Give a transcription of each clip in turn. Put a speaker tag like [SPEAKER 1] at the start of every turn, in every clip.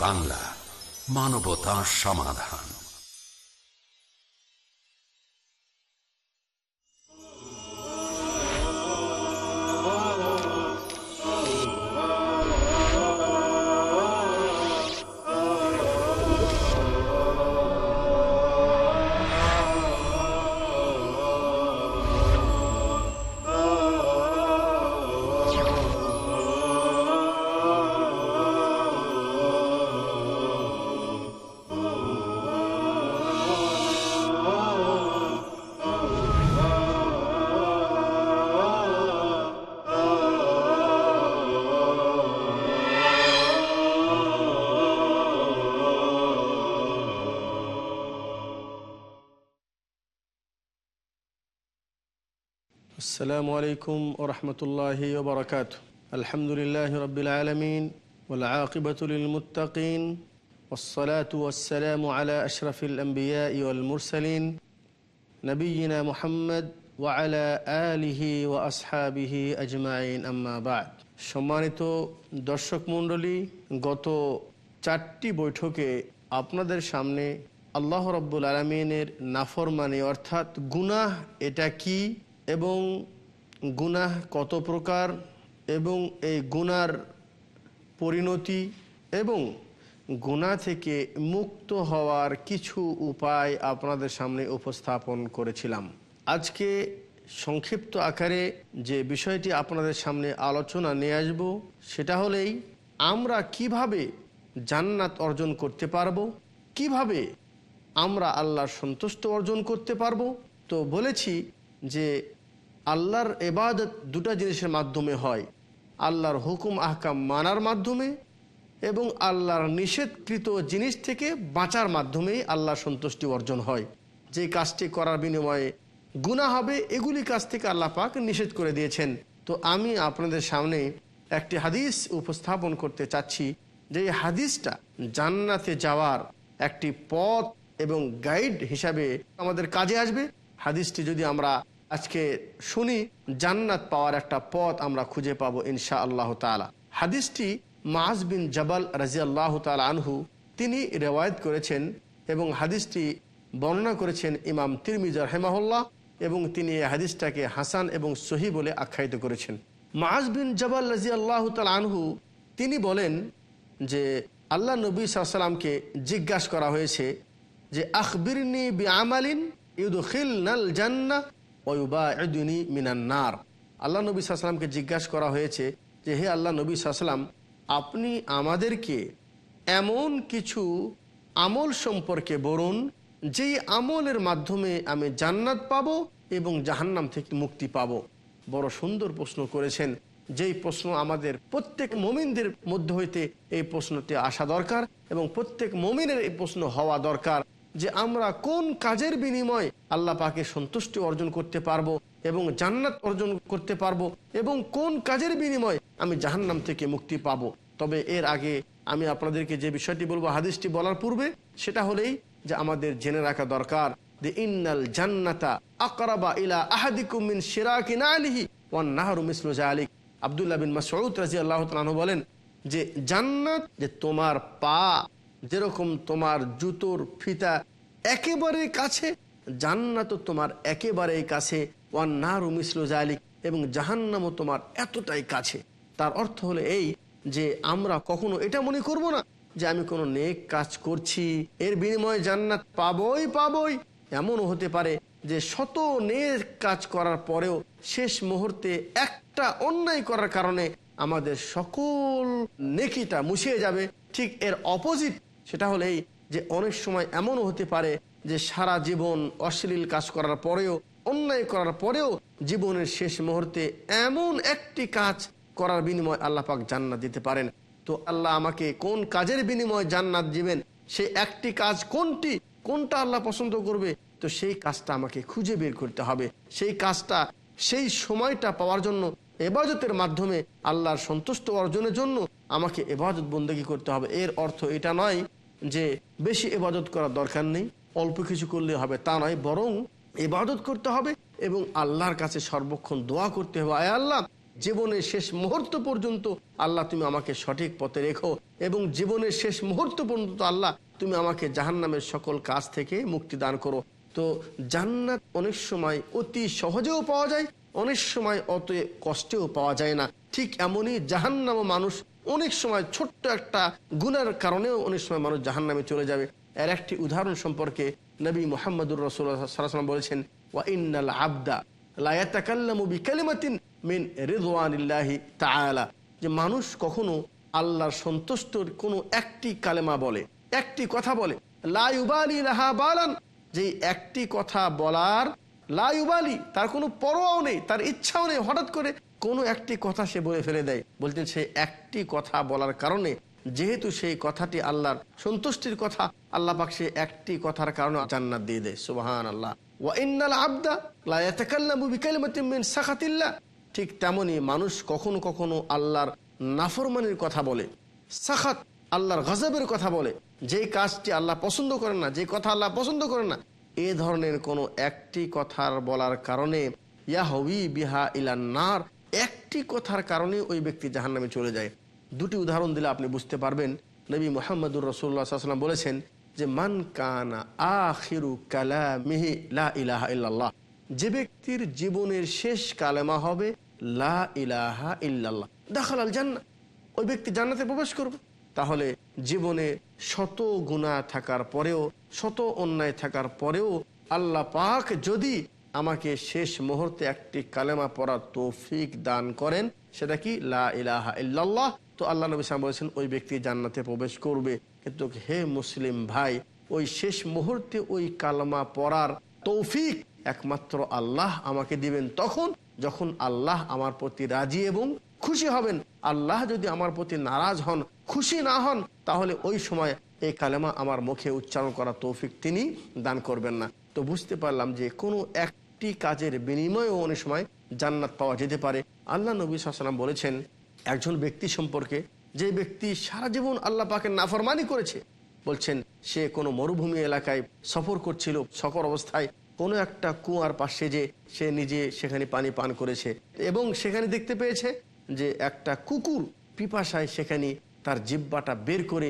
[SPEAKER 1] বাংলা মানবতা সমাধান।
[SPEAKER 2] السلام عليكم ورحمة الله وبركاته الحمد لله رب العالمين والعاقبة للمتقين والصلاة والسلام على أشرف الأنبياء والمرسلين نبينا محمد وعلى آله وأصحابه أجمعين أما بعد সম্মানিত দর্শক মণ্ডলী গত চারটি বৈঠকে আপনাদের সামনে আল্লাহ রব্বুল আলমিনের নাফরমানি অর্থাৎ গুনাহ এটা কি এবং গুনাহ কত প্রকার এবং এই গুনার পরিণতি এবং গুণা থেকে মুক্ত হওয়ার কিছু উপায় আপনাদের সামনে উপস্থাপন করেছিলাম। আজকে সংক্ষিপ্ত আকারে যে বিষয়টি আপনাদের সামনে আলোচনা নিয়ে আসব, সেটা হলেই আমরা কীভাবে জান্নাত অর্জন করতে পারব, কীভাবে আমরা আল্লাহর সন্তুষ্ট অর্জন করতে পারব? তো বলেছি যে আল্লাহর এবাদত দুটা জিনিসের মাধ্যমে হয়। আল্লাহর হুকুম, আহকাম মানার মাধ্যমে এবং আল্লাহর নিষেধকৃত জিনিস থেকে বাঁচার মাধ্যমেই আল্লাহর সন্তুষ্টি অর্জন হয়। যে কাজটি করার বিনিময়ে গুণা হবে, এগুলি কাজ থেকে আল্লাহ পাক নিষেধ করে দিয়েছেন। তো আমি আপনাদের সামনে একটি হাদিস উপস্থাপন করতে চাচ্ছি, যে হাদিসটা জান্নাতে যাওয়ার একটি পথ এবং গাইড হিসাবে আমাদের কাজে আসবে। হাদিসটি যদি আমরা আজকে শুনি জান্নাত পাওয়ার একটা পথ আমরা খুঁজে পাবো ইনশা আল্লাহ তালা হাদিসটি মাজ বিন জবাল রাজি আল্লাহ তালা আনহু, তিনি রেওয়ায়ত করেছেন এবং হাদিসটি বর্ণনা করেছেন ইমাম তিরমিজার হেমাহুল্লাহ এবং তিনি এই হাদিসটাকে হাসান এবং সহি বলে আখ্যায়িত করেছেন। মাজ বিন জবাল রাজি আল্লাহ তালা আনহু, তিনি বলেন যে আল্লাহ নবী সাল্লামকে জিজ্ঞাসা করা হয়েছে যে, আখবিরনি বি আমালিন ইউদখিল নাল জান্না মিনান্নার আল্লাহ নবী সাল্লামকে জিজ্ঞাসা করা হয়েছে যে, হে আল্লাহ নবী সাল্লাম আপনি আমাদেরকে এমন কিছু আমল সম্পর্কে বলুন, যেই আমলের মাধ্যমে আমি জান্নাত পাব এবং জাহান্নাম থেকে মুক্তি পাব। বড় সুন্দর প্রশ্ন করেছেন। যেই প্রশ্ন আমাদের প্রত্যেক মমিনদের মধ্যে হইতে এই প্রশ্নটি আসা দরকার এবং প্রত্যেক মমিনের এই প্রশ্ন হওয়া দরকার। যে আমরা কোন কাজের বিনিময়ে আল্লাহ পাকে সন্তুষ্টি অর্জন করতে পারব এবং জান্নাত অর্জন করতে পারব এবং কোন কাজের বিনিময়ে আমি জাহান্নাম থেকে মুক্তি পাবো। তবে এর আগে আমি আপনাদেরকে যে বিষয়টি বলব, হাদিসটি বলার পূর্বে, সেটা হলেই যে আমাদের জেনে রাখা দরকার যে ইন্নাল জান্নাতা আকরাবা ইলা আহাদিকুমিন শিরাকিন আলিহি ওয়ান নাহরু মিসলু জালিক আব্দুল্লাহ বিন মাসউদ রাদিয়াল্লাহু তাআলা বলেন যে জান্নাত যে তোমার পা যেরকম তোমার জুতোর ফিতা একেবারে কাছে, জান্নাতও তোমার একেবারেই কাছে ওয়ান নারু মিসলু জালিক এবং জাহান্নামও তোমার এতটাই কাছে। তার অর্থ হলো এই যে আমরা কখনো এটা মনে করব না যে আমি কোনো নেক কাজ করছি, এর বিনিময়ে জান্নাত পাবই পাবই। এমনও হতে পারে যে শত নেক কাজ করার পরেও শেষ মুহূর্তে একটা অন্যায় করার কারণে আমাদের সকল নেকিটা মুছিয়ে যাবে। ঠিক এর অপোজিট সেটা হলেই যে অনেক সময় এমনও হতে পারে যে সারা জীবন অশ্লীল কাজ করার পরেও, অন্যায় করার পরেও জীবনের শেষ মুহূর্তে এমন একটি কাজ করার বিনিময় আল্লাহ পাক জান্নাত দিতে পারেন। তো আল্লাহ আমাকে কোন কাজের বিনিময়ে জান্নাত দিবেন? সেই একটি কাজ কোনটি? কোনটা আল্লাহ পছন্দ করবে? তো সেই কাজটা আমাকে খুঁজে বের করতে হবে। সেই কাজটা, সেই সময়টা পাওয়ার জন্য এবাজতের মাধ্যমে আল্লাহর সন্তুষ্ট অর্জনের জন্য আমাকে এবাজত বন্দী করতে হবে। এর অর্থ এটা নয় যে বেশি এবাদত করার দরকার নেই, অল্প কিছু করলে হবে তা নয়, বরং এবাদত করতে হবে এবং আল্লাহর কাছে সর্বক্ষণ দোয়া করতে হবে। আয় আল্লাহ, জীবনের শেষ মুহূর্ত পর্যন্ত আল্লাহ তুমি আমাকে সঠিক পথে রেখো এবং জীবনের শেষ মুহূর্ত পর্যন্ত আল্লাহ তুমি আমাকে জাহান্নামের সকল কাজ থেকে মুক্তি দান করো। তো জান্নাত অনেক সময় অতি সহজেও পাওয়া যায়, অনেক সময় অত কষ্টেও পাওয়া যায় না। ঠিক এমনই জাহান্নাম মানুষ অনেক সময় ছোট্ট একটা গুনার কারণেও অনেক সময় মানুষ জাহান নামে চলে যাবে। এর একটি উদাহরণ সম্পর্কে নবী মোহাম্মদুর রসুল্লাহাম বলেছেন, ওয়া ইন্নাল আবদা লায়াতাকাল্লামু বিকালিমাতিন মিন রিদওয়ানিল্লাহি তাআলা। যে মানুষ কখনো আল্লাহর সন্তুষ্টর কোনো একটি কালেমা বলে, একটি কথা বলে লাইবালি লাহা বালান। যে একটি কথা বলার লাইবালি তার কোনো পরোয়াও নেই, তার ইচ্ছাও নেই হঠাৎ করে কোনো একটি কথা সে বলে ফেলে দেয়। বলতেন, সে একটি কথা বলার কারণে, যেহেতু সেই কথাটি আল্লাহর সন্তুষ্টির কথা, আল্লাহ পাক সে একটি কথার কারণে জান্নাত দিয়ে দেয়। সুবাহান আল্লাহ ঠিক তেমনি মানুষ কখনো কখনো আল্লাহর নাফরমানির কথা বলে। সাখাত আল্লাহর গজবের কথা বলে। যে কাজটি আল্লাহ পছন্দ করেন না যে কথা আল্লাহ পছন্দ করেন না, এ ধরনের কোনো একটি কথার বলার কারণে ইয়াহবি বিহা ইলান্নার একটি কথার কারণে ওই ব্যক্তি জাহান্নামে চলে যায়। দুটি উদাহরণ দিলে আপনি বুঝতে পারবেন। নবী মোহাম্মদুর রসুল্লাহাম বলেছেন যে, মান কানা আখিরু কালামিহি লা ইলাহা ইল্লাল্লাহ। যে ব্যক্তির জীবনের শেষ কালেমা হবে, লা ইলাহা ইল্লাল্লাহ। দেখাল আল জান্না ওই ব্যক্তি জান্নাতে প্রবেশ করবে। তাহলে জীবনে শত গুণা থাকার পরেও, শত অন্যায় থাকার পরেও আল্লাহ পাক যদি আমাকে শেষ মুহূর্তে একটি কালেমা পড়ার তৌফিক দান করেন। সেটা কি? লা ইলাহা ইল্লাল্লাহ। তো আল্লাহ নবী সাহেব বলেছেন ওই ব্যক্তি জান্নাতে প্রবেশ করবে। কিন্তু হে মুসলিম ভাই, ওই শেষ মুহূর্তে ওই কালমা পড়ার তৌফিক একমাত্র আল্লাহ আমাকে দিবেন তখন, যখন আল্লাহ আমার প্রতি রাজি এবং খুশি হবেন। আল্লাহ যদি আমার প্রতি নারাজ হন, খুশি না হন, তাহলে ওই সময় এই কালেমা আমার মুখে উচ্চারণ করা তৌফিক তিনি দান করবেন না। তো বুঝতে পারলাম যে কোনো একটি কাজের বিনিময়েও অনেক সময় জান্নাত পাওয়া যেতে পারে। আল্লাহ নবী সাল্লাম বলেছেন, একজন ব্যক্তি সম্পর্কে যে ব্যক্তি সারা জীবন আল্লাহ পাকের নাফরমানি করেছে, বলছেন, সে কোনো মরুভূমি এলাকায় সফর করছিল, সফর অবস্থায় কোনো একটা কুয়ার পাশে যে সে নিজে সেখানে পানি পান করেছে এবং সেখানে দেখতে পেয়েছে যে একটা কুকুর পিপাসায় সেখানে তার জিব্বাটা বের করে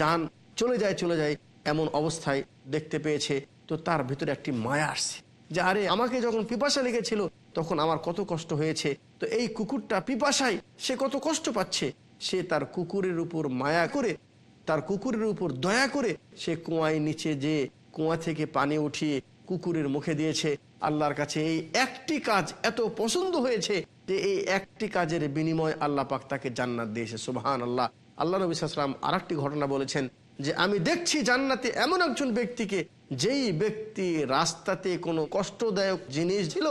[SPEAKER 2] যান, চলে যায় চলে যায়, এমন অবস্থায় দেখতে পেয়েছে। তো তার ভিতরে একটি মায়া আসছে। যে আরে আমাকে যখন পিপাসা লেগেছিল, তখন আমার কত কষ্ট হয়েছে। তো এই কুকুরটা পিপাসায়, সে কত কষ্ট পাচ্ছে। সে তার কুকুরের উপর মায়া করে, তার কুকুরের উপর দয়া করে, সে কুয়ায় নিচে যে কুয়া থেকে পানি উঠিয়ে কুকুরের মুখে দিয়েছে। আল্লাহর কাছে এই একটি কাজ এত পছন্দ হয়েছে যে এই একটি কাজের বিনিময় আল্লাহ পাক তাকে জান্নাত দিয়েছে। সুবাহান আল্লাহ আল্লাহ নবী সাল্লাম আর ঘটনা বলেছেন যে, আমি দেখছি জান্নাতে এমন একজন ব্যক্তিকে যেই ব্যক্তি রাস্তাতে কোনো কষ্টদায়ক জিনিস ছিল,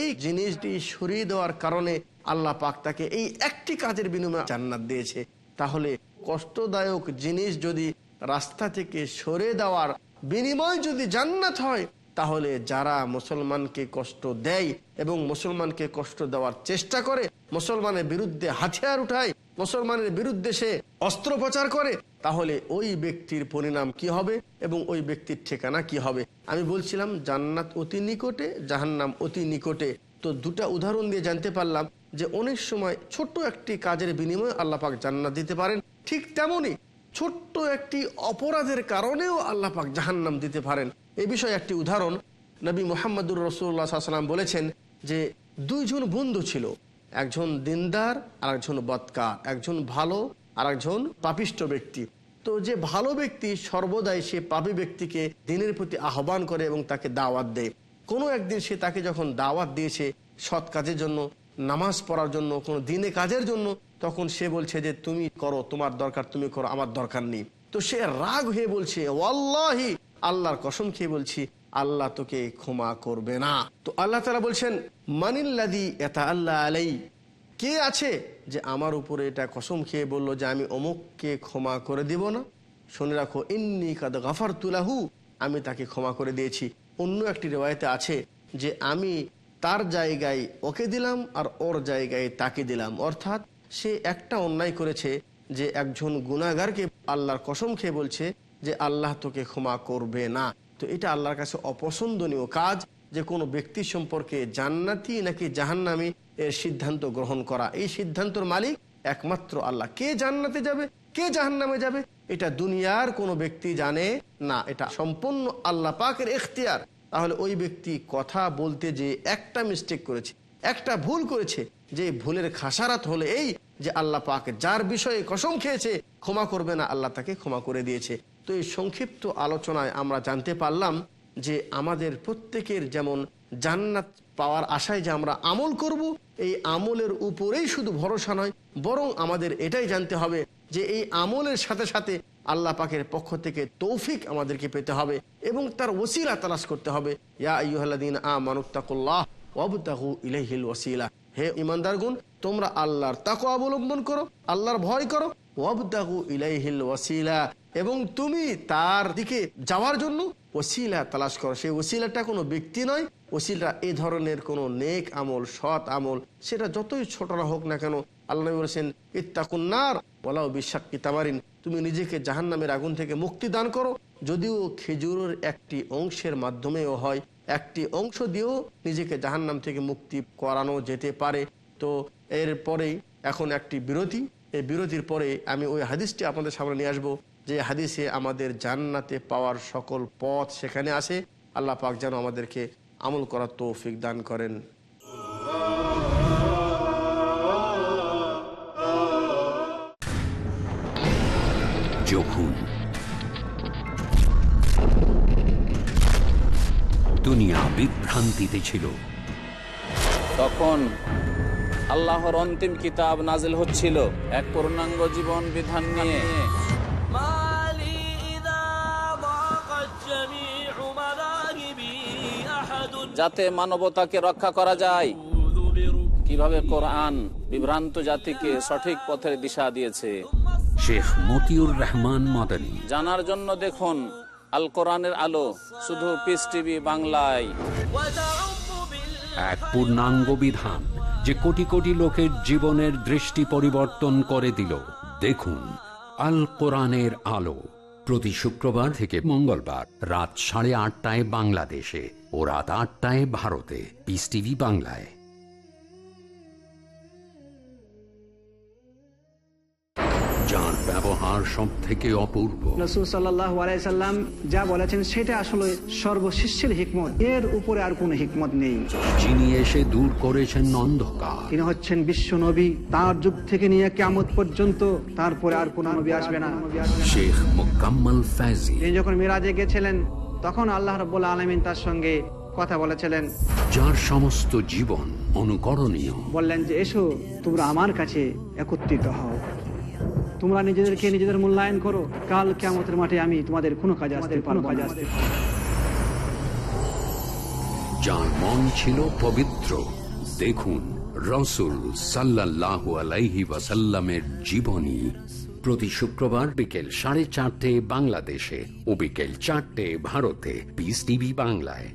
[SPEAKER 2] এই জিনিসটি সরিয়ে দেওয়ার কারণে আল্লাহ পাক তাকে এই একটি কাজের বিনিময়ে জান্নাত দিয়েছে। তাহলে কষ্টদায়ক জিনিস যদি রাস্তা থেকে সরে দেওয়ার বিনিময় যদি জান্নাত হয়, তাহলে যারা মুসলমানকে কষ্ট দেয় এবং মুসলমানকে কষ্ট দেওয়ার চেষ্টা করে, মুসলমানের বিরুদ্ধে হাতিয়ার উঠায় মুসলমানের বিরুদ্ধে সে অস্ত্রোপচার করে, তাহলে ওই ব্যক্তির পরিণাম কি হবে এবং ওই ব্যক্তির ঠিকানা কি হবে? আমি বলছিলাম, জান্নাত অতি নিকটে, জাহান্নাম অতি নিকটে। তো দুটা উদাহরণ দিয়ে জানতে পারলাম যে অনেক সময় ছোট্ট একটি কাজের বিনিময়ে আল্লাহ পাক জান্নাত দিতে পারেন। ঠিক তেমনই ছোট্ট একটি অপরাধের কারণেও আল্লাহ পাক জাহান্নাম দিতে পারেন। এ বিষয়ে একটি উদাহরণ, নবী মোহাম্মদুর রসুল্লাহ সাল্লাম বলেছেন যে দুইজন বন্ধু ছিল। একজন দিনদার আর একজন বৎকার। একজন ভালো আর একজন পাপিষ্ট ব্যক্তি। তো যে ভালো ব্যক্তি সর্বদাই সে পাপি ব্যক্তিকে দিনের প্রতি আহ্বান করে এবং তাকে দাওয়াত দেয়। কোনো একদিন সে তাকে যখন দাওয়াত দিয়েছে সৎ কাজের জন্য, নামাজ পড়ার জন্য, কোনো দিনে কাজের জন্য, তখন সে বলছে যে, তুমি করো, তোমার দরকার, তুমি করো, আমার দরকার নেই। তো সে রাগ হয়ে বলছে, ওয়াল্লাহি, আল্লাহর কসম খেয়ে বলছি আল্লাহ তোকে ক্ষমা করবে না। তো আল্লাহ তালা বলছেন মানিল্লাদি এটা আল্লাহ আলাই কে আছে যে আমার উপরে এটা কসম খেয়ে বলল যে আমি অমুককে ক্ষমা করে দিব না? শুনে রাখো, ইন্নি কাদ গাফার তুলাহু আমি তাকে ক্ষমা করে দিয়েছি। অন্য একটি রেওয়ায়তে আছে যে আমি তার জায়গায় ওকে দিলাম আর ওর জায়গায় তাকে দিলাম। অর্থাৎ সে একটা অন্যায় করেছে যে একজন গুণাগারকে আল্লাহর কসম খেয়ে বলছে যে আল্লাহ তোকে ক্ষমা করবে না। তো এটা আল্লাহর কাছে অপছন্দনীয় কাজ যে কোনো ব্যক্তি সম্পর্কে জান্নাতি নাকি জাহান্নামি এর সিদ্ধান্ত গ্রহণ করা। এই সিদ্ধান্তর মালিক একমাত্র আল্লাহ। কে জান্নাতে যাবে, কে জাহান্নামে যাবে, এটা দুনিয়ার কোনো ব্যক্তি জানে না। এটা সম্পূর্ণ আল্লাহ পাকের এখতিয়ার। তাহলে ওই ব্যক্তি কথা বলতে যে একটা মিস্টেক করেছে, একটা ভুল করেছে, যে ভুলের খাসারাত হলে এই যে আল্লাহ পাক যার বিষয়ে কসম খেয়েছে, ক্ষমা করবে না, আল্লাহ তাকে ক্ষমা করে দিয়েছে। তো এই সংক্ষিপ্ত আলোচনায় আমরা জানতে পারলাম যে আমাদের প্রত্যেকের যেমন জান্নাত পাওয়ার আশায় যে আমরা আমল করব, এই আমলের উপরেই শুধু ভরসা নয়, বরং আমাদের এটাই জানতে হবে যে এই আমলের সাথে সাথে আল্লাহ পাকের পক্ষ থেকে তৌফিক আমাদেরকে পেতে হবে এবং তার ওসিলা তালাশ করতে হবে। হে ইমানদারগুন তোমরা আল্লাহর তাকওয়া অবলম্বন করো, আল্লাহর ভয় করো, ওয়াবতাগু ইলাইহিল ওয়াসিলা এবং তুমি তার দিকে যাওয়ার জন্য ওসিলা তালাশ করো। সেই ওসিলাটা কোনো ব্যক্তি নয়। ওসিলা এ ধরনের কোনো নেক আমল, সৎ আমল, সেটা যতই ছোট না হোক না কেন, আল্লাহ বলেছেন, ইত্তাকুন্নার বলাও বিশ্বাক্কি তামারিন। তুমি নিজেকে জাহান্নামের আগুন থেকে মুক্তি দান করো। যদিও খেজুরের একটি অংশের মাধ্যমেও হয়, একটি অংশ দিয়েও নিজেকে জাহান্নাম থেকে মুক্তি করানো যেতে পারে। তো এর এরপরেই এখন একটি বিরতি। এই বিরতির পরে আমি ওই হাদিসটি আপনাদের সামনে নিয়ে আসব। যে হাদিসে আমাদের জান্নাতে পাওয়ার সকল পথ সেখানে আসে আল্লাহ পাক যেন আমাদেরকে আমল করার তৌফিক দান করেন।
[SPEAKER 1] যখন দুনিয়া বিভ্রান্তিতে ছিল
[SPEAKER 3] তখন আল্লাহর অন্তিম কিতাব নাজিল হচ্ছিল এক পূর্ণাঙ্গ জীবন বিধান নিয়ে। যাতে মানবতাকে রক্ষা করা যায়। কীভাবে কোরআন বিভ্রান্ত জাতিকে সঠিক পথের দিশা দিয়েছে।
[SPEAKER 1] শেখ মতিউর রহমান মাদানী।
[SPEAKER 3] জানার জন্য দেখুন আল কোরআনের আলো শুধু পিস টিভি বাংলায়।
[SPEAKER 1] এক পূর্ণাঙ্গ বিধান যে কোটি কোটি লোকের জীবনের দৃষ্টি পরিবর্তন করে দিল। দেখুন আল কোরআনের আলো। প্রতি শুক্রবার থেকে মঙ্গলবার রাত সাড়ে আটটায় বাংলাদেশে ও রাত আটটায় ভারতে। পিস টিভি বাংলায়। ব্যবহার সব থেকে অপূর্ব।
[SPEAKER 4] রসুল সাল্লাহ আলাইসাল্লাম যা বলেছেন সেটা আসলে সর্বশিষ্যের হিকমত। এর উপরে আর কোনো হিকমত নেই।
[SPEAKER 1] যিনি এসে দূর করেছেন অন্ধকার।
[SPEAKER 4] তিনি হচ্ছেন বিশ্ব নবী। তার যুগ থেকে নিয়ে কেমত পর্যন্ত তারপরে আর কোন নবী আসবে না।
[SPEAKER 1] শেখ মোকাম্মল ফ্যাজি।
[SPEAKER 4] তিনি যখন মিরাজে গেছিলেন তখন আল্লাহ রব্বুল আলমিন তার সঙ্গে কথা বলেছিলেন।
[SPEAKER 1] যার সমস্ত জীবন অনুকরণীয়।
[SPEAKER 4] বললেন যে এসো তোমরা আমার কাছে একত্রিত হও। তোমরা নিজেদেরকে নিজেদের মূল্যায়ন করো। কাল কেমতের মাঠে আমি তোমাদের কোনো কাজে আসতে কোনো কাজে আসতে
[SPEAKER 1] যার মন ছিল পবিত্র দেখুন রসুল সাল্লাহ আলাইহি ওয়াসাল্লামের জীবনী প্রতি শুক্রবার বিকেল সাড়ে চারটে বাংলাদেশে ও বিকেল চারটে ভারতে। পিস টিভি বাংলায়।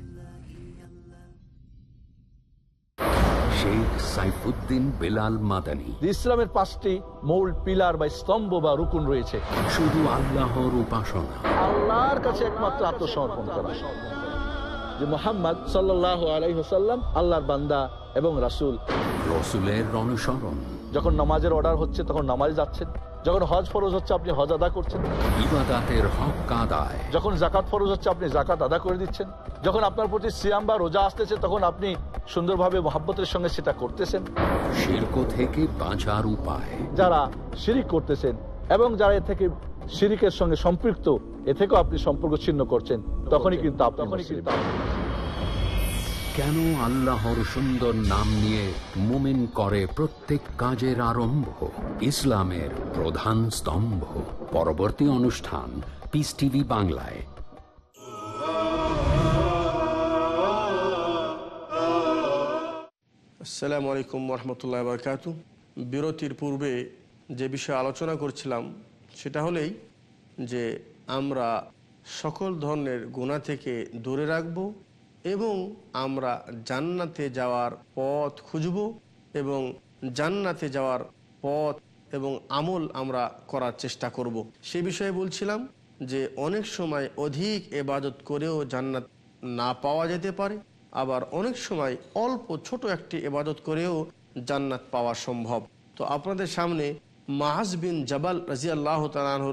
[SPEAKER 1] শেখ সাইফুদ্দিন বেলাল মাদানী।
[SPEAKER 5] ইসলামের পাঁচটি মূল পিলার বা স্তম্ভ বা রুকুন রয়েছে।
[SPEAKER 1] শুধু আল্লাহর উপাসনা।
[SPEAKER 5] আল্লাহর কাছে একমাত্র আত্মসমর্পণ করা। যে মোহাম্মদ সাল্লাহ আলাইহসাল্লাম আল্লাহর বান্দা এবং রাসূল।
[SPEAKER 1] রসুলের অনুসরণ।
[SPEAKER 5] যখন নামাজের অর্ডার হচ্ছে তখন নামাজ যাচ্ছেন। যখন হজ ফরজ হচ্ছে আপনি হজ আদা করছেন।
[SPEAKER 1] ইবাদাতের হক আদায়
[SPEAKER 5] যখন জাকাত ফরজ হচ্ছে আপনি জাকাত আদা করে দিচ্ছেন। যখন আপনার প্রতি সিয়াম বা রোজা আসতেছে তখন আপনি সুন্দরভাবে মহাব্বতের সঙ্গে সেটা করতেছেন।
[SPEAKER 1] শিল্প থেকে বাঁচার উপায়।
[SPEAKER 5] যারা শিরিক করতেছেন এবং যারা এ থেকে শিরিকের সঙ্গে সম্পৃক্ত এ থেকেও আপনি সম্পর্ক ছিন্ন করছেন তখনই কিন্তু আপনি মুসলিম।
[SPEAKER 1] কেন আল্লাহর সুন্দর নাম নিয়ে মুমিন করে প্রত্যেক কাজের আরম্ভ? ইসলামের প্রধান স্তম্ভ। পরবর্তী অনুষ্ঠান পিস টিভি বাংলায়।
[SPEAKER 2] আসসালামু আলাইকুম রহমতুল্লাহ বরকাত বিরতির পূর্বে যে বিষয়ে আলোচনা করছিলাম, সেটা হলেই যে আমরা সকল ধরনের গুণা থেকে দূরে রাখব এবং আমরা জান্নাতে যাওয়ার পথ খুঁজব এবং জান্নাতে যাওয়ার পথ এবং আমল আমরা করার চেষ্টা করব। সে বিষয়ে বলছিলাম যে, অনেক সময় অধিক এবাদত করেও জান্নাত না পাওয়া যেতে পারে আবার অনেক সময় অল্প ছোট একটি এবাদত করেও জান্নাত পাওয়া সম্ভব তো আপনাদের সামনে মাহাজ বিন জাবাল রাজি আল্লাহ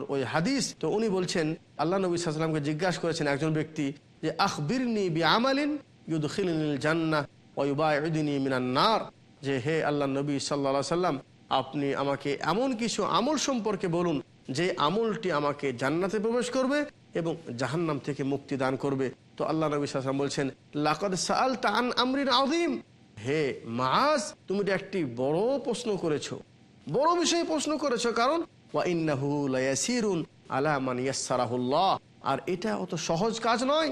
[SPEAKER 2] ওই হাদিস, তো উনি বলছেন, আল্লাহ নবী সাল্লামকে জিজ্ঞাসা করেছেন একজন ব্যক্তি যে আখবিরনি বি আমালিন ইউদখিলিনিল জান্নাহ ওয়ুবাইদিনী মিনান নার। যে হে আল্লাহ নবী সাল্লা সাল্লাম আপনি আমাকে এমন কিছু আমল সম্পর্কে বলুন, যে আমলটি আমাকে জান্নাতে প্রবেশ করবে এবং জাহান্নাম থেকে মুক্তি দান করবে। তো আল্লাহ নবী সাল্লাম বলছেন, লাকদ সাল তান আমরিন আদিম হে মাস তুমি একটি বড় প্রশ্ন করেছ। বড় বিষয়ে প্রশ্ন করেছ, কারণ আলা আর এটা অত সহজ কাজ নয়।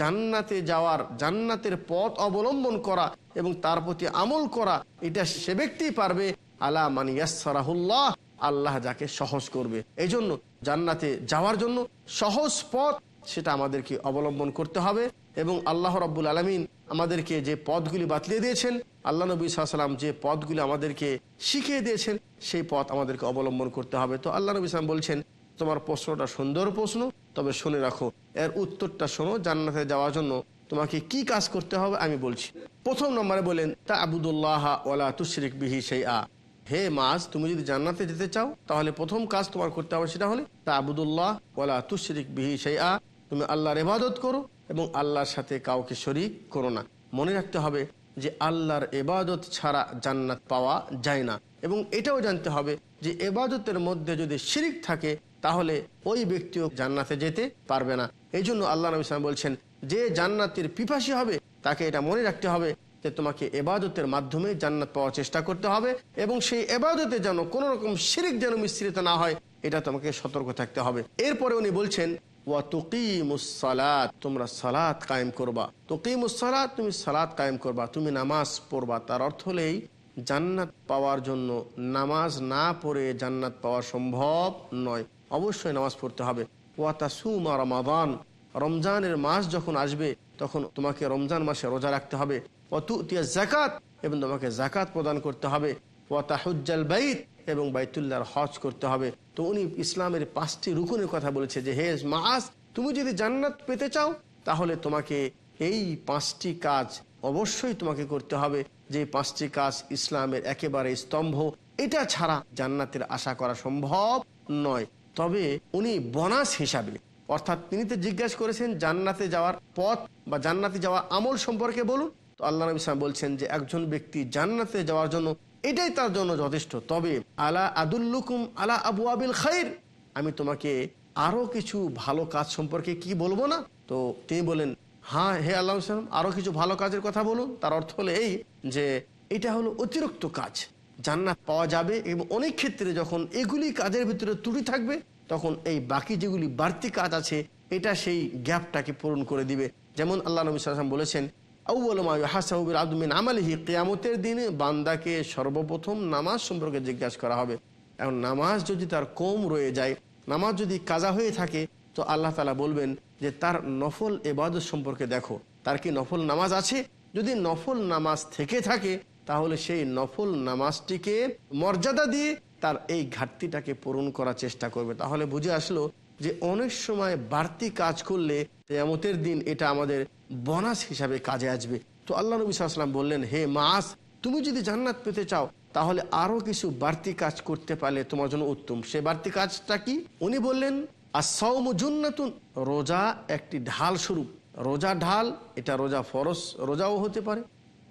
[SPEAKER 2] জান্নাতে যাওয়ার, জান্নাতের পথ অবলম্বন করা এবং তার প্রতি আমল করা, এটা সে ব্যক্তি পারবে। আলা মান ইয়াসসারাহুল্লাহ, আল্লাহ যাকে সহজ করবে। এই জন্য জান্নাতে যাওয়ার জন্য সহজ পথ, সেটা আমাদেরকে অবলম্বন করতে হবে এবং আল্লাহ রব্বুল আলমিন আমাদেরকে যে পথগুলি বাতলিয়ে দিয়েছেন, আল্লাহ নবী সাল্লাম যে পথগুলি আমাদেরকে শিখিয়ে দিয়েছেন, সেই পথ আমাদেরকে অবলম্বন করতে হবে। তো আল্লাহ নবী সালাম বলছেন তোমার প্রশ্নটা সুন্দর প্রশ্ন, তবে শুনে রাখো, এর উত্তরটা শোনো, জান্নাতে যাওয়ার জন্য তোমাকে কি কাজ করতে হবে আমি বলছি। প্রথম নম্বরে বলেন তা আবুদুল্লাহ ওলা তুশরিক বিহি সেই আ হে মাস তুমি যদি জান্নাতে যেতে চাও, তাহলে প্রথম কাজ তোমার করতে হবে সেটা হলে তা আবুদুল্লাহ ওলা তুশরিক বিহি সেই আ তুমি আল্লাহর এবাদত করো এবং আল্লাহর সাথে কাউকে শরিক করো না। মনে রাখতে হবে যে আল্লাহর এবাদত ছাড়া জান্নাত পাওয়া যায় না। এবং এটাও জানতে হবে যে এবাদতের মধ্যে যদি শিরিক থাকে তাহলে ওই ব্যক্তিও জান্নাতে যেতে পারবে না। এই জন্য আল্লাহ নবী সালাম বলছেন, যে জান্নাতের পিপাসী হবে, তাকে এটা মনে রাখতে হবে যে তোমাকে এবাদতের মাধ্যমে জান্নাত পাওয়ার চেষ্টা করতে হবে এবং সেই এবাদতে যেন কোনো রকম শিরিক যেন মিশ্রিত না হয়, এটা তোমাকে সতর্ক থাকতে হবে। এরপরে উনি বলছেন, ওয়া তুকিমুসালাত তোমরা সালাত কায়েম করবা। তুকিমুসালাত তুমি সালাত কায়েম করবা। তুমি নামাজ পড়বা। তার অর্থ হলেই জান্নাত পাওয়ার জন্য নামাজ না পড়ে জান্নাত পাওয়া সম্ভব নয়। অবশ্যই নামাজ পড়তে হবে। ওয়া তাসুমা রমাদান, রমজানের মাস যখন আসবে, তখন তোমাকে রমজান মাসে রোজা রাখতে হবে। অতুতিয়া জাকাত এবং তোমাকে জাকাত প্রদান করতে হবে। ওয়াতাহুজ্জাল বাইত, এবং বাইতুল্লাহর হজ করতে হবে। তো উনি ইসলামের পাঁচটি রুকুনের কথা বলেছে যে, হে মাস তুমি যদি জান্নাত পেতে চাও, তাহলে তোমাকে এই পাঁচটি কাজ অবশ্যই তোমাকে করতে হবে। যে পাঁচটি কাজ ইসলামের একেবারে স্তম্ভ, এটা ছাড়া জান্নাতের আশা করা সম্ভব নয়। তবে উনি বোনাস হিসাবে, অর্থাৎ তিনি তো জিজ্ঞাসা করেছেন জান্নাতে যাওয়ার পথ বা জান্নাতে যাওয়ার আমল সম্পর্কে বলুন। তো আল্লাহ নবী সালাম বলছেন যে, একজন ব্যক্তি জান্নাতে যাওয়ার জন্য এটাই তার জন্য যথেষ্ট। তবে, আলা আদুল্লুকুম আলা আবু আবিল খাইর, আমি তোমাকে আরও কিছু ভালো কাজ সম্পর্কে কি বলব না? তো তিনি বলেন হ্যাঁ হে আল্লাহ সালাম আরও কিছু ভালো কাজের কথা বলুন। তার অর্থ হলো এই যে, এটা হলো অতিরিক্ত কাজ। জান্নাত পাওয়া যাবে এবং অনেক ক্ষেত্রে যখন এগুলি কাজের ভিতরে ত্রুটি থাকবে, তখন এই বাকি যেগুলি বাড়তি কাজ আছে, এটা সেই গ্যাপটাকে পূরণ করে দিবে। যেমন আল্লাহ নবী সাল্লাম বলেছেন হাসাহুবির আব্দুমিন আমালিহি কেয়ামতের দিনে বান্দাকে সর্বপ্রথম নামাজ সম্পর্কে জিজ্ঞাসা করা হবে। এখন নামাজ যদি তার কম রয়ে যায়, নামাজ যদি কাজা হয়ে থাকে, তো আল্লাহ তালা বলবেন যে তার নফল এবাদত সম্পর্কে দেখো। তার কি নফল নামাজ আছে? যদি নফল নামাজ থেকে থাকে তাহলে সেই নফল নামাজটিকে মর্যাদা দিয়ে তার এই ঘাটতিটাকে পূরণ করার চেষ্টা করবে। তাহলে বুঝে আসলো যে অনেক সময় বাড়তি কাজ করলে কেয়ামতের দিন এটা আমাদের বোনাস হিসাবে কাজে আসবে। তো আল্লাহ নবী সাল্লাম বললেন, হে মাস তুমি যদি জান্নাত পেতে চাও, তাহলে আরও কিছু বাড়তি কাজ করতে পারলে তোমার জন্য উত্তম। সে বাড়তি কাজটা কি? উনি বললেন আসৌম জুন্নাতুন, রোজা একটি ঢাল স্বরূপ। রোজা ঢাল, এটা রোজা ফরস রোজাও হতে পারে।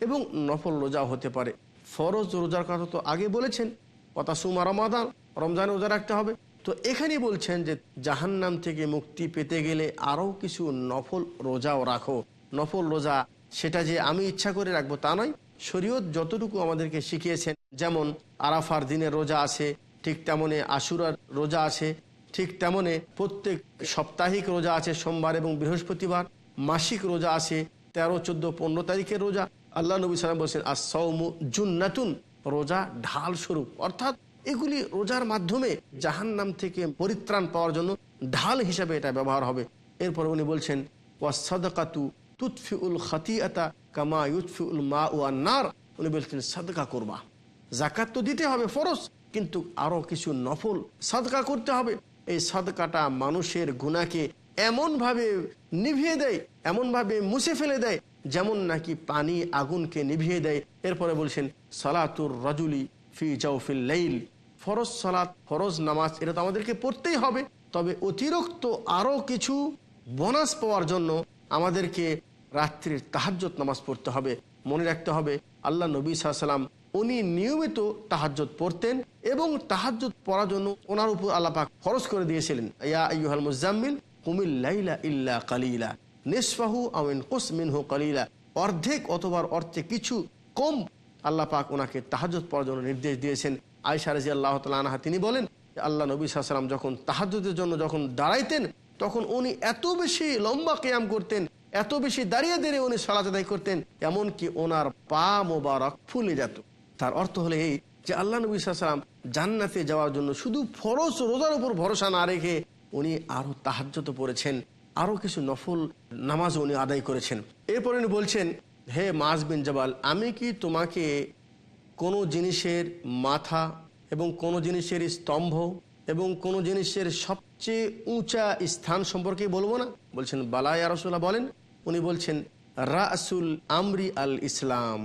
[SPEAKER 2] এবং নফল রোজাও হতে পারে। ফরজ রোজার কথা তো আগে বলেছেন। কথা সুমা রমাদান, রমজানে রোজা রাখতে হবে। তো এখানে বলছেন যে, জাহান্নাম থেকে মুক্তি পেতে গেলে আরও কিছু নফল রোজাও রাখো। নফল রোজা, সেটা যে আমি ইচ্ছা করে রাখব তা নয়। শরীয়ত যতটুকু আমাদেরকে শিখিয়েছেন, যেমন আরাফার দিনের রোজা আছে, ঠিক তেমনে আশুরার রোজা আছে, ঠিক তেমনে প্রত্যেক সাপ্তাহিক রোজা আছে, সোমবার এবং বৃহস্পতিবার। মাসিক রোজা আছে, তেরো, চোদ্দ, পনেরো তারিখের রোজা। আল্লাহ নবী সালাম বলছেন আর সৌমু জুন্নাতুন রোজা ঢাল স্বরূপ। অর্থাৎ এগুলি রোজার মাধ্যমে জাহান নাম থেকে পরিত্রাণ পাওয়ার জন্য ঢাল হিসাবে এটা ব্যবহার হবে। এরপর উনি বলছেন ওয়াসাদাকাতু তুৎফি উল খাতিয়াতা কামা মা উনি বলছেন, সাদকা করবা। জাকাত তো দিতে হবে, ফরজ, কিন্তু আরও কিছু নফল সাদকা করতে হবে। এই সাদকাটা মানুষের গুণাকে এমনভাবে নিভিয়ে দেয়, এমনভাবে মুছে ফেলে দেয়, যেমন নাকি পানি আগুনকে নিভিয়ে দেয়। এরপরে বলছেন, সালাতুর রাজুলি ফি জাউফিল লাইল। ফরজ সালাত, ফরজ নামাজ, এটা তো আমাদেরকে পড়তেই হবে। তবে অতিরিক্ত আরও কিছু বোনাস পাওয়ার জন্য আমাদেরকে রাত্রির তাহাজ্জত নামাজ পড়তে হবে। মনে রাখতে হবে, আল্লাহ নবী সাল্লাম, উনি নিয়মিত তাহাজ্জত পড়তেন এবং তাহাজ্জত পড়ার জন্য ওনার উপর আল্লাপাক খরচ করে দিয়েছিলেন। ইয়া আইয়ুহাল মুজাম্মিল কুমিল লাইলা ইল্লা কালিলা। নিসফাহু আমিন কুস মিনহু কালিলা। অর্ধেক অথবা অর্থে কিছু কম আল্লাহ পাক ওনাকে তাহাজত পড়ার জন্য নির্দেশ দিয়েছেন। আয়সা রাজি আল্লাহ তালাহা তিনি বলেন আল্লাহ নবী সাল্লাম যখন তাহাজতের জন্য যখন দাঁড়াইতেন, তখন উনি এত বেশি লম্বা কেয়াম করতেন, এত বেশি দাঁড়িয়ে দাঁড়িয়ে উনি সালাত আদায় করতেন, এমনকি ওনার পা মোবারক ফুলে যেত। তার অর্থ হলো এই যে আল্লাহ নবী সাল্লাম জান্নাতে যাওয়ার জন্য শুধু ফরজ রোজার উপর ভরসা না রেখে উনি আরও তাহাজ্জত পড়েছেন, আরও কিছু নফল নামাজ উনি আদায় করেছেন। এরপর উনি বলছেন, হে মাস বিন জবাল, আমি কি তোমাকে কোনো জিনিসের মাথা এবং কোনো জিনিসের স্তম্ভ এবং কোনো জিনিসের সবচেয়ে উঁচা স্থান সম্পর্কে বলব না? বলছেন বালায়া রসুল্লাহ বলেন। উনি বলছেন, রাসুল আমরি আল ইসলাম,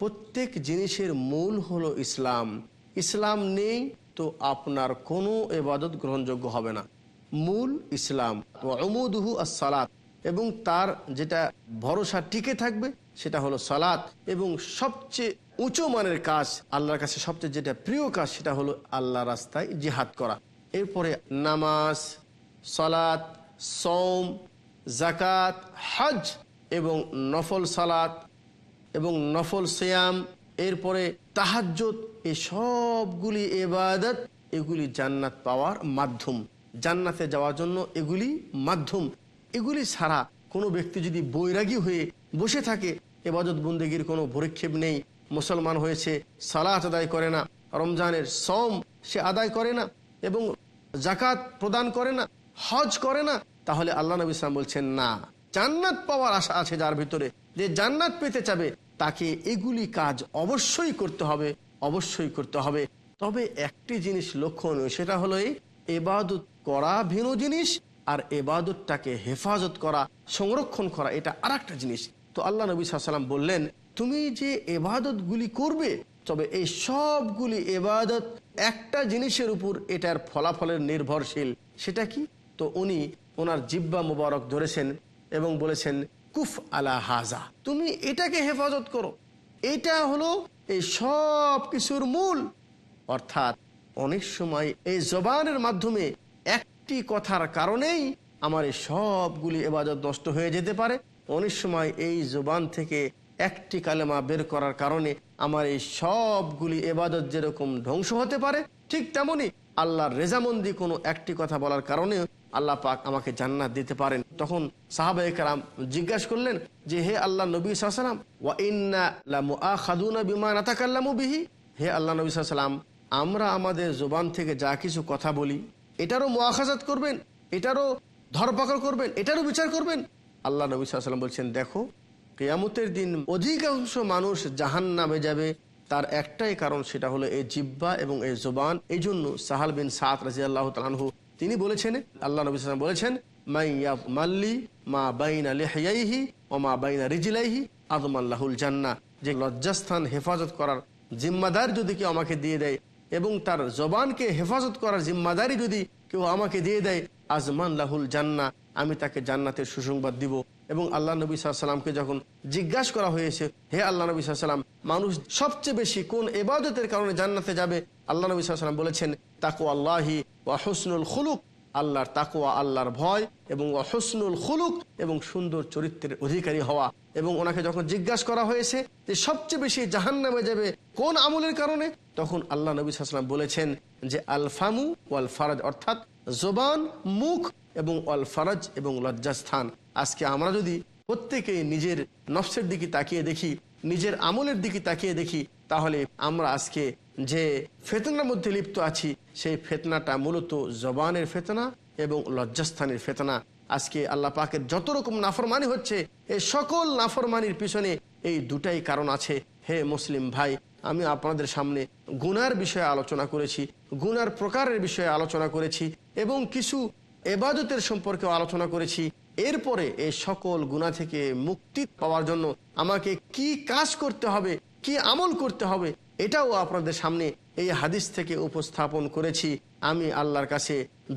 [SPEAKER 2] প্রত্যেক জিনিসের মূল হলো ইসলাম। ইসলাম নেই তো আপনার কোনো এবাদত গ্রহণযোগ্য হবে না। মূল ইসলাম অমুদুহু সালাত এবং তার যেটা ভরসা টিকে থাকবে, সেটা হলো সালাত। এবং সবচেয়ে উঁচু মানের কাজ, আল্লাহর কাছে সবচেয়ে যেটা প্রিয় কাজ, সেটা হলো আল্লাহ রাস্তায় জিহাদ করা। এরপরে নামাজ, সালাত সৌম জাকাত হজ এবং নফল সালাত এবং নফল সিয়াম। এরপরে তাহাজ্জত এই সবগুলি এবাদত এগুলি জান্নাত পাওয়ার মাধ্যম। জান্নাতে যাওয়ার জন্য এগুলি মাধ্যম। এগুলি ছাড়া কোনো ব্যক্তি যদি বৈরাগী হয়ে বসে থাকে, এবাদত বন্দেগীর কোনো ভরিক্ষেপ নেই। মুসলমান হয়েছে, সালাত আদায় করে না। রমজানের সম সে আদায় করে না এবং জাকাত প্রদান করে না, হজ করে না। তাহলে আল্লাহ নবী ইসলাম বলছেন, না, জান্নাত পাওয়ার আশা আছে যার ভিতরে। যে জান্নাত পেতে চাবে, তাকে এগুলি কাজ অবশ্যই করতে হবে, অবশ্যই করতে হবে। তবে একটি জিনিস লক্ষণীয়, সেটা হলো এই এবাদত করা ভিন্ন জিনিস আর এবাদতটাকে হেফাজত করা, সংরক্ষণ করা, এটা আর জিনিস। তো আল্লাহ নবী সাল্লাম বললেন, তুমি যে এবাদতগুলি করবে, তবে এই সবগুলি এবাদত একটা জিনিসের উপর এটার ফলাফলের নির্ভরশীল। সেটা কি? তো উনি ওনার জিব্বা মুবারক ধরেছেন এবং বলেছেন, কুফ আলা হাজা, তুমি এটাকে হেফাজত করো। এটা হলো এই সব কিছুর মূল। অর্থাৎ অনেক সময় এই জবানের মাধ্যমে একটি কথার কারণেই আমার এই সবগুলি এবাদত নষ্ট হয়ে যেতে পারে। অনেক সময় এই জবান থেকে একটি কালেমা বের করার কারণে আমার এই সবগুলি এবাদত যেরকম ধ্বংস হতে পারে, ঠিক তেমনি আল্লাহর রেজামন্দি কোনো একটি কথা বলার কারণে আল্লাহ পাক আমাকে জান্নাত দিতে পারেন। তখন সাহাবাই কালাম জিজ্ঞাসা করলেন যে, হে আল্লাহ নবী সাল্লাম ওয়া ইন্না হে আল্লাহ নবী সাল্লাম আমরা আমাদের জোবান থেকে যা কিছু কথা বলি এটারও মোয়াখাজাত করবেন, এটারও ধরপাকড় করবেন, এটারও বিচার করবেন। আল্লাহ নবী সাল্লাম বলছেন, দেখো, কেয়ামতের দিন অধিকাংশ মানুষ জাহান নামে যাবে। তার একটাই কারণ সেটা হলো এই জিব্বা এবং এই জোবান। এই জন্য সাহাল বিন সাত রাজি আল্লাহ তালহু তিনি বলেছেন, আল্লাহ নবী সাল্লাম বলেছেন মাইয়াব মাল্লি মা বাইনা লেহাইহি ও মা বাইনা রিজিলাইহি আদমাল্লাহুল জান্না যে লজ্জাস্থান হেফাজত করার জিম্মাদার যদি কেউ আমাকে দিয়ে দেয় এবং তার জবানকে হেফাজত করার জিম্মাদারি যদি কেউ আমাকে দিয়ে দেয়, আজমান লাহুল জান্না, আমি তাকে জান্নাতের সুসংবাদ দিব। এবং আল্লাহ নবী সাল্লামকে যখন জিজ্ঞাসা করা হয়েছে, হে আল্লাহ নবী সাল্লাম, মানুষ সবচেয়ে বেশি কোন এবাদতের কারণে জান্নাতে যাবে? আল্লাহ নবী সাল্লাম বলেছেন তাকু আল্লাহি ওয়া হুসনুল খুলুক। আল্লাহর তাকুয়া আল্লাহর ভয় এবং হসনুল খুলুক এবং সুন্দর চরিত্রের অধিকারী হওয়া। এবং ওনাকে যখন জিজ্ঞাসা করা হয়েছে যে সবচেয়ে বেশি জাহান নামে যাবে কোন আমলের কারণে, তখন আল্লাহ নবী সাল্লাম বলেছেন যে আলফামু ওয়াল ফারাজ, অর্থাৎ জোবান, মুখ এবং ওয়াল ফারাজ এবং লজ্জাস্থান। আজকে আমরা যদি প্রত্যেকে নিজের নফসের দিকে তাকিয়ে দেখি, নিজের আমলের দিকে তাকিয়ে দেখি, তাহলে আমরা আজকে যে ফেতনার মধ্যে লিপ্ত আছি, সেই ফেতনাটা মূলত জবানের ফেতনা এবং লজ্জাস্থানের ফেতনা। আজকে আল্লাহ পাকের যত রকম নাফরমানি হচ্ছে এই সকল নাফরমানির পিছনে এই দুটাই কারণ আছে। হে মুসলিম ভাই, আমি আপনাদের সামনে গুনার বিষয়ে আলোচনা করেছি, গুনার প্রকারের বিষয়ে আলোচনা করেছি এবং কিছু এবাদতের সম্পর্কে আলোচনা করেছি। এরপরে এই সকল গুণা থেকে মুক্তি পাওয়ার জন্য আমাকে কি কাজ করতে হবে, কি আমল করতে হবে এটাও আপনাদের সামনে এই হাদিস থেকে উপস্থাপন করেছি। আমি আল্লাহর কাছে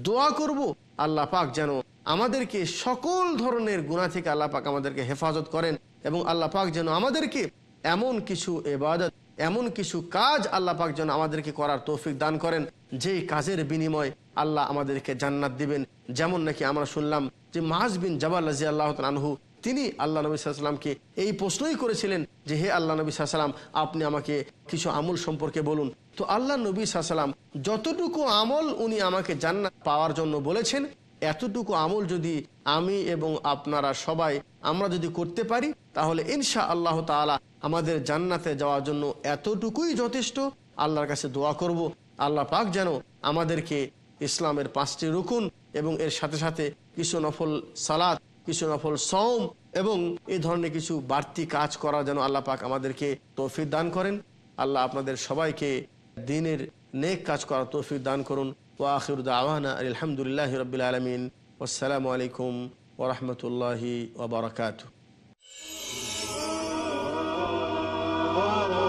[SPEAKER 2] দোয়া করব, আল্লাহ পাক যেন আমাদেরকে সকল ধরনের গুণা থেকে আল্লাহ পাক আমাদেরকে হেফাজত করেন এবং আল্লাহ পাক যেন আমাদেরকে এমন কিছু এবাদত এমন কিছু কাজ আল্লাহ পাক যেন আমাদেরকে করার তৌফিক দান করেন। যেই কাজের বিনিময় আল্লাহ আমাদেরকে জান্নাত দিবেন। যেমন নাকি আমরা শুনলাম যে মাহাজ বিন জবাল রাজি আল্লাহ আনহু তিনি আল্লাহ নবী সাল্লামকে এই প্রশ্নই করেছিলেন যে, হে আল্লাহ নবী সাল্লাম আপনি আমাকে কিছু আমল সম্পর্কে বলুন। তো আল্লাহ নবী সাল্লাম যতটুকু আমল উনি আমাকে জান্নাত পাওয়ার জন্য বলেছেন, এতটুকু আমল যদি আমি এবং আপনারা সবাই আমরা যদি করতে পারি, তাহলে ইনশা আল্লাহ তালা আমাদের জান্নাতে যাওয়ার জন্য এতটুকুই যথেষ্ট। আল্লাহর কাছে দোয়া করব। আল্লাহ পাক যেন আমাদেরকে ইসলামের পাঁচটি রুকুন এবং এর সাথে সাথে কিছু নফল সালাত কিছু নফল সম এবং এ ধরনের কিছু বাড়তি কাজ করা যেন আল্লাহ পাক আমাদেরকে তৌফিক দান করেন। আল্লাহ আপনাদের সবাইকে দিনের নেক কাজ করা তৌফিক দান করুন। ওয়াখির আওয়ানা আলহামদুলিল্লাহ রবিল আলমিন। আসসালামু আলাইকুম ওরহমতুল্লাহি ওবরাকাতু
[SPEAKER 6] Oh,